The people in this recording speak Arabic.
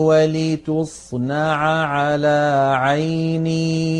وَلِتُصْنَعَ عَلَىٰ عَيْنِي